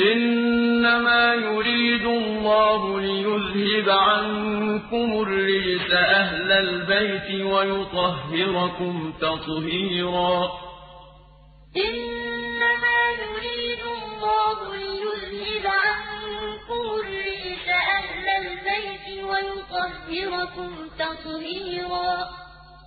إِنَّمَا يُرِيدُ اللَّهُ لِيُذْهِبَ عَنكُمُ الرِّجْسَ أَهْلَ الْبَيْتِ وَيُطَهِّرَكُمْ تَطْهِيرًا. إِنَّمَا يُرِيدُ اللَّهُ لِيُذْهِبَ عَنكُمُ الرِّجْسَ أَهْلَ الْبَيْتِ وَيُطَهِّرَكُمْ تَطْهِيرًا.